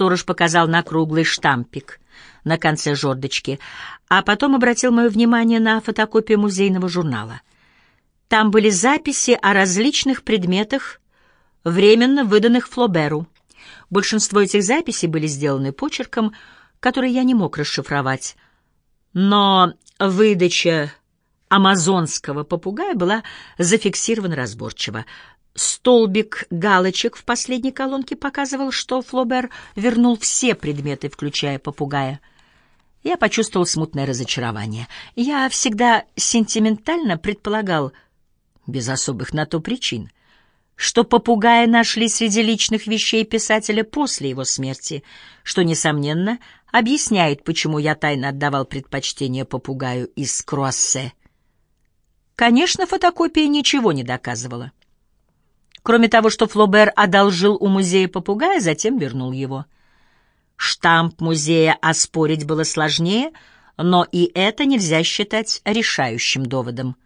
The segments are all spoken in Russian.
Сторож показал на круглый штампик на конце жердочки, а потом обратил мое внимание на фотокопию музейного журнала. Там были записи о различных предметах, временно выданных Флоберу. Большинство этих записей были сделаны почерком, который я не мог расшифровать. Но выдача амазонского попугая была зафиксирована разборчиво. Столбик галочек в последней колонке показывал, что Флобер вернул все предметы, включая попугая. Я почувствовал смутное разочарование. Я всегда сентиментально предполагал, без особых на то причин, что попугая нашли среди личных вещей писателя после его смерти, что, несомненно, объясняет, почему я тайно отдавал предпочтение попугаю из Круассе. Конечно, фотокопия ничего не доказывала. Кроме того, что Флобер одолжил у музея попугая, затем вернул его. Штамп музея оспорить было сложнее, но и это нельзя считать решающим доводом.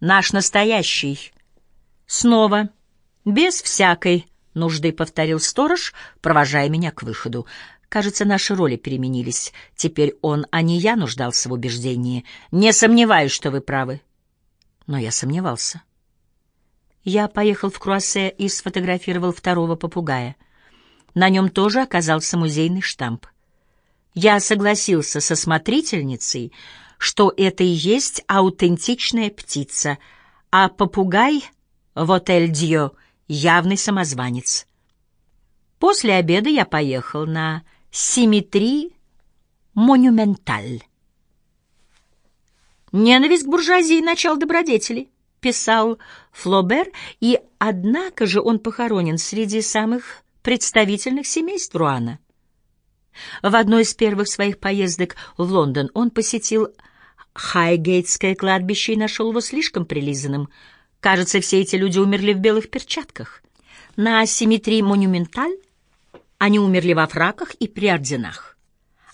Наш настоящий. Снова, без всякой нужды, повторил сторож, провожая меня к выходу. Кажется, наши роли переменились. Теперь он, а не я, нуждался в убеждении. Не сомневаюсь, что вы правы. Но я сомневался. Я поехал в Круассе и сфотографировал второго попугая. На нем тоже оказался музейный штамп. Я согласился со смотрительницей, что это и есть аутентичная птица, а попугай в отель Дьо — явный самозванец. После обеда я поехал на Симметри Монументаль. Ненависть к буржуазии — начало добродетели, писал Флобер, и однако же он похоронен среди самых представительных семейств Руана. В одной из первых своих поездок в Лондон он посетил Хайгейтское кладбище и нашел его слишком прилизанным. Кажется, все эти люди умерли в белых перчатках. На симметрии Монументаль они умерли во фраках и при орденах,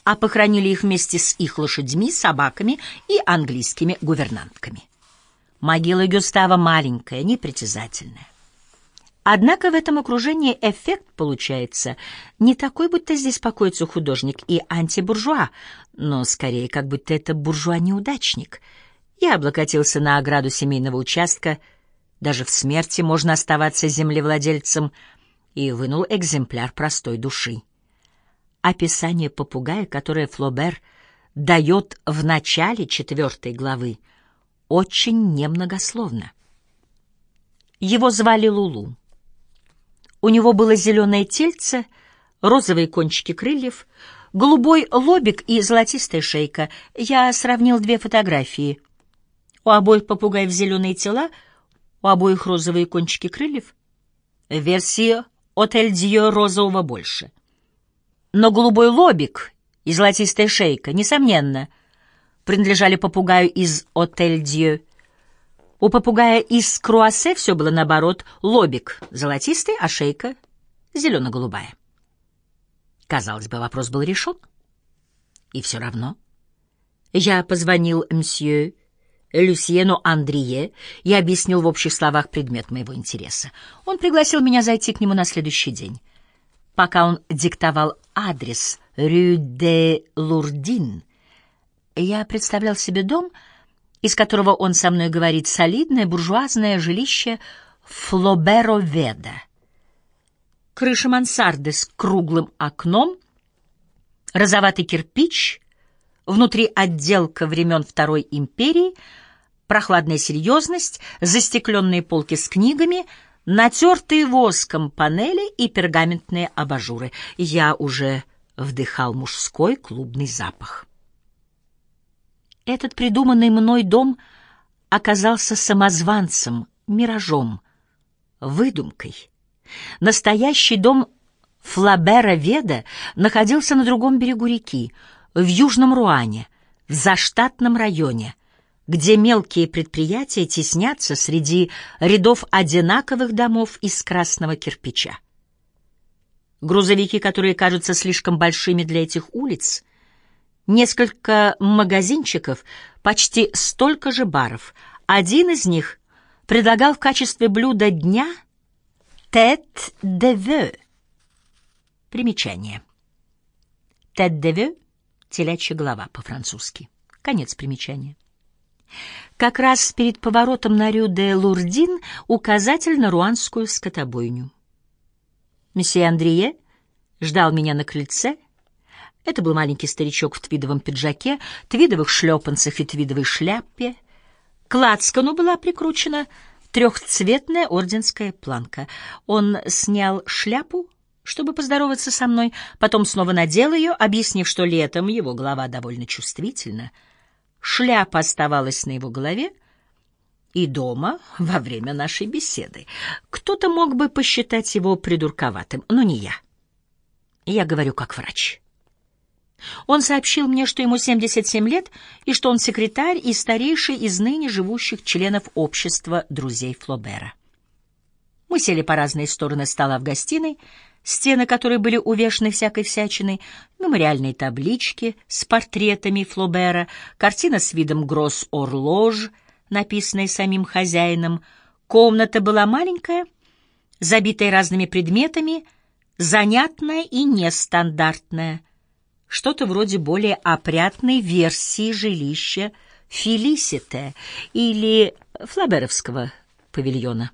а похоронили их вместе с их лошадьми, собаками и английскими гувернантками. Могила Гюстава маленькая, непритязательная. Однако в этом окружении эффект получается не такой, будто здесь покоится художник и антибуржуа, но скорее как будто это буржуа-неудачник. Я облокотился на ограду семейного участка, даже в смерти можно оставаться землевладельцем — и вынул экземпляр простой души. Описание попугая, которое Флобер дает в начале четвертой главы, очень немногословно. Его звали Лулу. У него было зеленое тельце, розовые кончики крыльев, голубой лобик и золотистая шейка. Я сравнил две фотографии. У обоих попугаев зеленые тела, у обоих розовые кончики крыльев. Версия Отель Дьё розового больше. Но голубой лобик и золотистая шейка, несомненно, принадлежали попугаю из Отель Дьё. У попугая из Круассе все было наоборот. Лобик золотистый, а шейка зелено-голубая. Казалось бы, вопрос был решен. И все равно. Я позвонил мсье Люсьену Андрие и объяснил в общих словах предмет моего интереса. Он пригласил меня зайти к нему на следующий день. Пока он диктовал адрес Рю де Лурдин, я представлял себе дом, из которого он со мной говорит солидное буржуазное жилище Флобероведа. Крыша мансарды с круглым окном, розоватый кирпич, внутри отделка времен Второй империи — прохладная серьезность, застекленные полки с книгами, натертые воском панели и пергаментные абажуры. Я уже вдыхал мужской клубный запах. Этот придуманный мной дом оказался самозванцем, миражом, выдумкой. Настоящий дом Флабера Веда находился на другом берегу реки, в Южном Руане, в заштатном районе — где мелкие предприятия теснятся среди рядов одинаковых домов из красного кирпича. Грузовики, которые кажутся слишком большими для этих улиц, несколько магазинчиков, почти столько же баров. Один из них предлагал в качестве блюда дня «тет де ве» Примечание. «Tête de vœux» — телячья голова по-французски. Конец примечания. Как раз перед поворотом на Рю-де-Лурдин указатель на руанскую скотобойню. Месье Андрие ждал меня на крыльце. Это был маленький старичок в твидовом пиджаке, твидовых шлепанцах и твидовой шляпе. К лацкану была прикручена трехцветная орденская планка. Он снял шляпу, чтобы поздороваться со мной, потом снова надел ее, объяснив, что летом его голова довольно чувствительна. Шляпа оставалась на его голове, и дома во время нашей беседы. Кто-то мог бы посчитать его придурковатым, но не я. Я говорю как врач. Он сообщил мне, что ему 77 лет и что он секретарь и старейший из ныне живущих членов общества друзей Флобера. Мы сели по разные стороны стола в гостиной, стены которой были увешаны всякой всячиной, мемориальные таблички с портретами Флобера, картина с видом гросс-орлож, написанная самим хозяином. Комната была маленькая, забитая разными предметами, занятная и нестандартная, что-то вроде более опрятной версии жилища Фелисите или Флаберовского павильона.